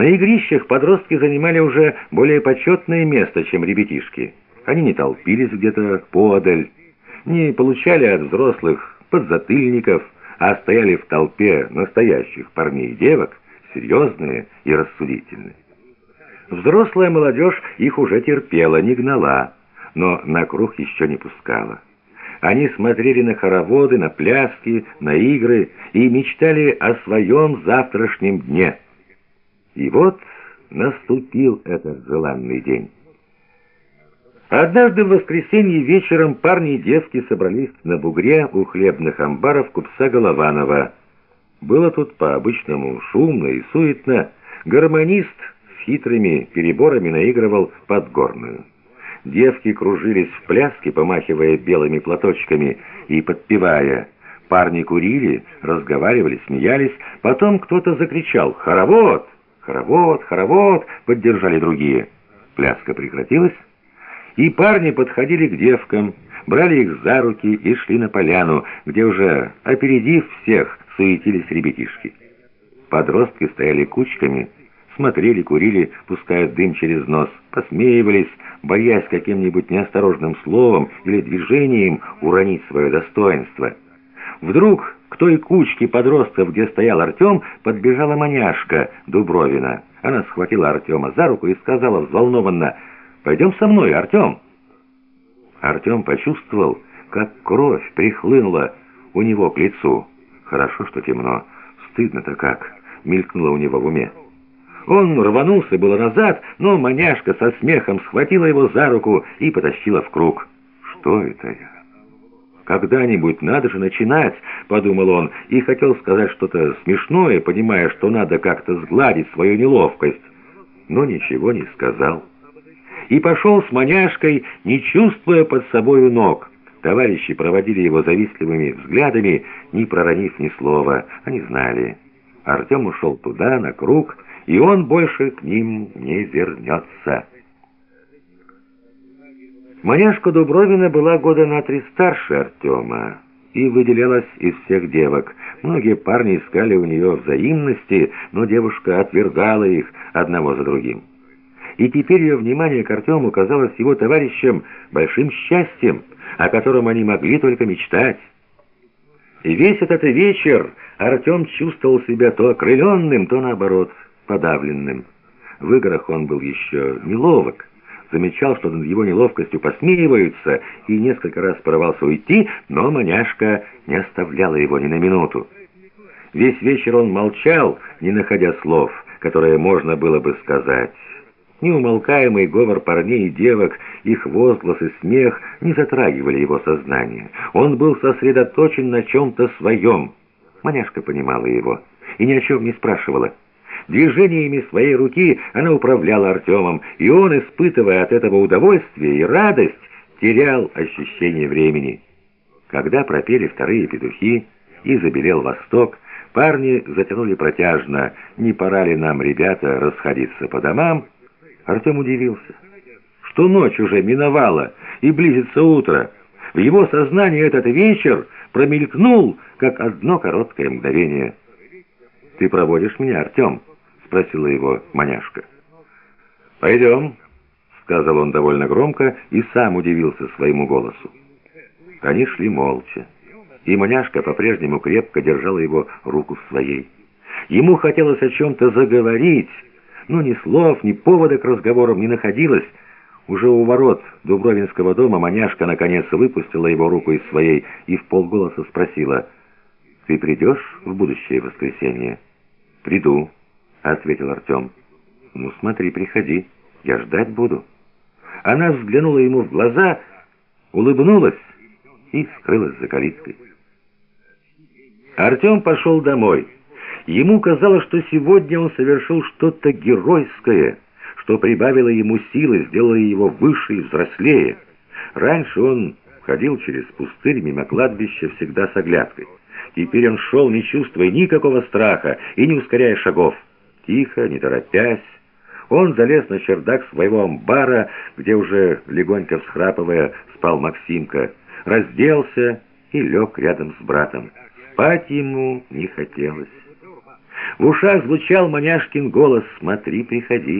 На игрищах подростки занимали уже более почетное место, чем ребятишки. Они не толпились где-то подаль, не получали от взрослых подзатыльников, а стояли в толпе настоящих парней и девок, серьезные и рассудительные. Взрослая молодежь их уже терпела, не гнала, но на круг еще не пускала. Они смотрели на хороводы, на пляски, на игры и мечтали о своем завтрашнем дне. И вот наступил этот желанный день. Однажды в воскресенье вечером парни и девки собрались на бугре у хлебных амбаров купца Голованова. Было тут по-обычному шумно и суетно. Гармонист с хитрыми переборами наигрывал подгорную. Девки кружились в пляске, помахивая белыми платочками и подпевая. Парни курили, разговаривали, смеялись. Потом кто-то закричал «Хоровод! Хоровод! Хоровод!» Поддержали другие. Пляска прекратилась, и парни подходили к девкам, брали их за руки и шли на поляну, где уже, опередив всех, суетились ребятишки. Подростки стояли кучками, смотрели, курили, пуская дым через нос, посмеивались, боясь каким-нибудь неосторожным словом или движением уронить свое достоинство. Вдруг той кучке подростков, где стоял Артем, подбежала маняшка Дубровина. Она схватила Артема за руку и сказала взволнованно «Пойдем со мной, Артем!» Артем почувствовал, как кровь прихлынула у него к лицу. Хорошо, что темно. Стыдно-то как, мелькнуло у него в уме. Он рванулся было назад, но маняшка со смехом схватила его за руку и потащила в круг. «Что это я?» «Когда-нибудь надо же начинать», — подумал он, и хотел сказать что-то смешное, понимая, что надо как-то сгладить свою неловкость, но ничего не сказал. И пошел с маняшкой, не чувствуя под собою ног. Товарищи проводили его завистливыми взглядами, не проронив ни слова. Они знали. Артем ушел туда, на круг, и он больше к ним не вернется. Маняшка Дубровина была года на три старше Артема и выделялась из всех девок. Многие парни искали у нее взаимности, но девушка отвергала их одного за другим. И теперь ее внимание к Артему казалось его товарищам большим счастьем, о котором они могли только мечтать. И весь этот вечер Артем чувствовал себя то окрыленным, то наоборот подавленным. В играх он был еще неловок, замечал, что над его неловкостью посмеиваются, и несколько раз порывался уйти, но маняшка не оставляла его ни на минуту. Весь вечер он молчал, не находя слов, которые можно было бы сказать. Неумолкаемый говор парней и девок, их возглас и смех не затрагивали его сознание. Он был сосредоточен на чем-то своем. Маняшка понимала его и ни о чем не спрашивала. Движениями своей руки она управляла Артемом, и он, испытывая от этого удовольствие и радость, терял ощущение времени. Когда пропели вторые петухи и забелел восток, парни затянули протяжно «Не пора ли нам, ребята, расходиться по домам?» Артем удивился, что ночь уже миновала и близится утро. В его сознании этот вечер промелькнул, как одно короткое мгновение. «Ты проводишь меня, Артем?» — спросила его маняшка. «Пойдем», — сказал он довольно громко и сам удивился своему голосу. Они шли молча, и маняшка по-прежнему крепко держала его руку в своей. Ему хотелось о чем-то заговорить, но ни слов, ни повода к разговорам не находилось. Уже у ворот Дубровинского дома маняшка наконец выпустила его руку из своей и в полголоса спросила, «Ты придешь в будущее воскресенье?» «Приду», — ответил Артем. «Ну смотри, приходи, я ждать буду». Она взглянула ему в глаза, улыбнулась и скрылась за калиткой. Артем пошел домой. Ему казалось, что сегодня он совершил что-то геройское, что прибавило ему силы, сделало его выше и взрослее. Раньше он ходил через пустырь мимо кладбища всегда с оглядкой. Теперь он шел, не чувствуя никакого страха и не ускоряя шагов. Тихо, не торопясь, он залез на чердак своего амбара, где уже, легонько всхрапывая, спал Максимка, разделся и лег рядом с братом. Спать ему не хотелось. В ушах звучал маняшкин голос «Смотри, приходи».